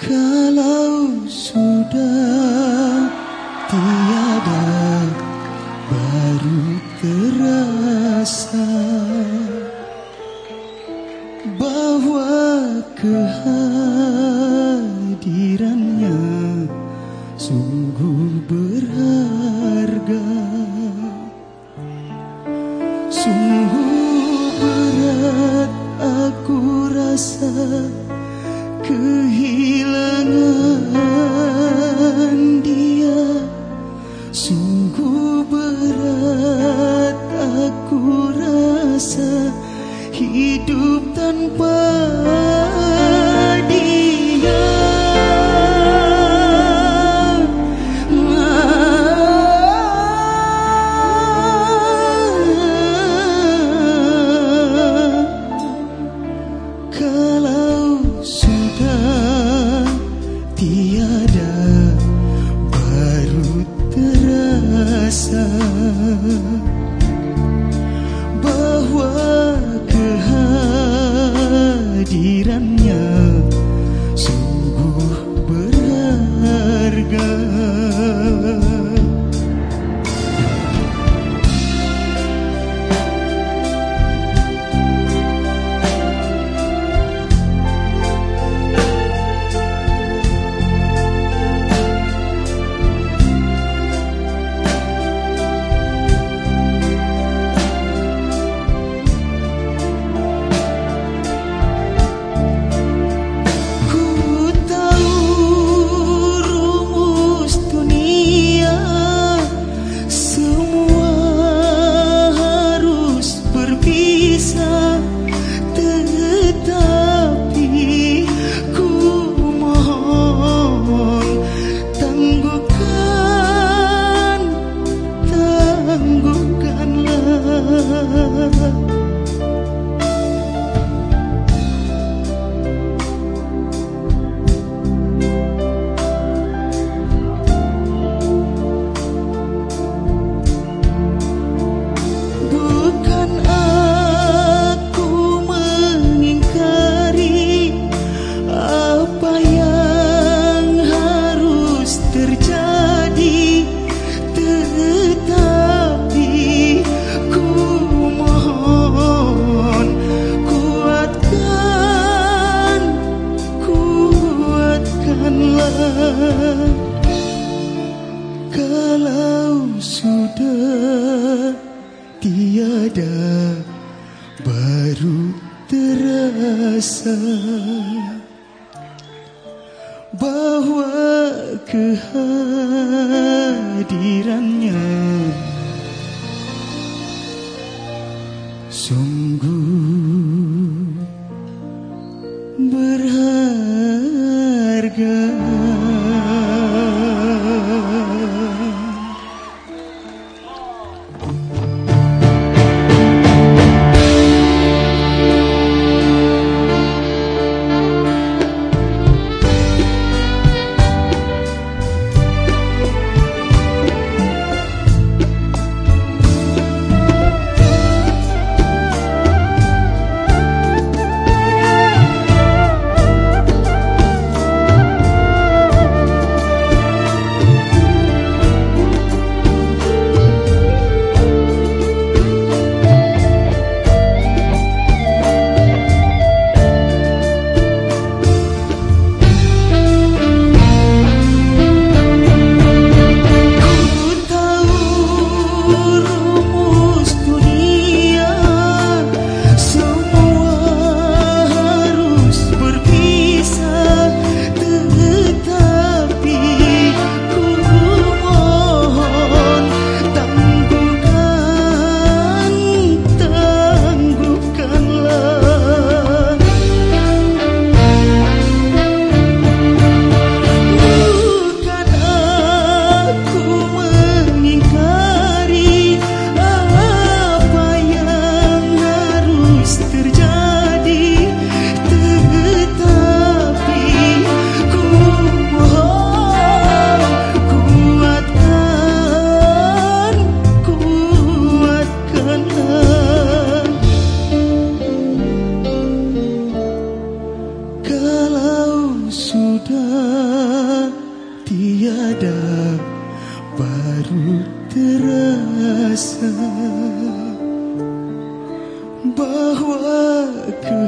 Kalau sudah tiada baru terasa bahwa kehadirannya sungguh berharga. Sungguh berat aku rasa kehilangan dia. Sungguh berat aku rasa hidup tanpa sudah tiada baru terasa bahwa kehadirannya sungguh berharga. dan tiada baru terasa bahwa ku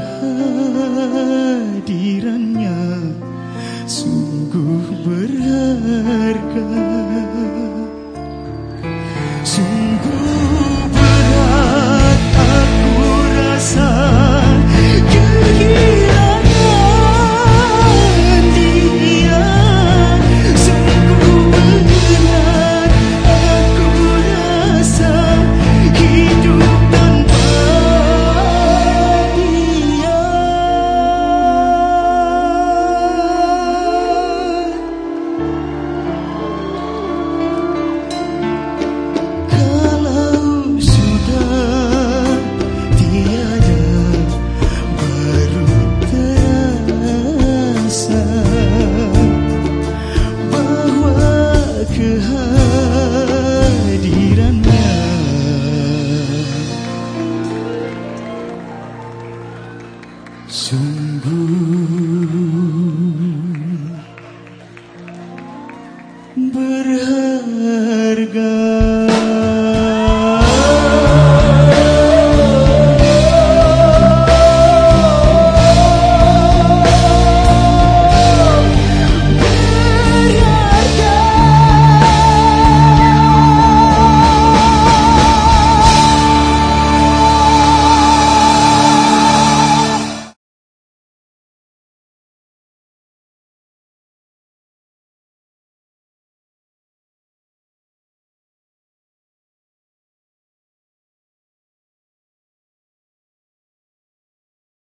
berharga.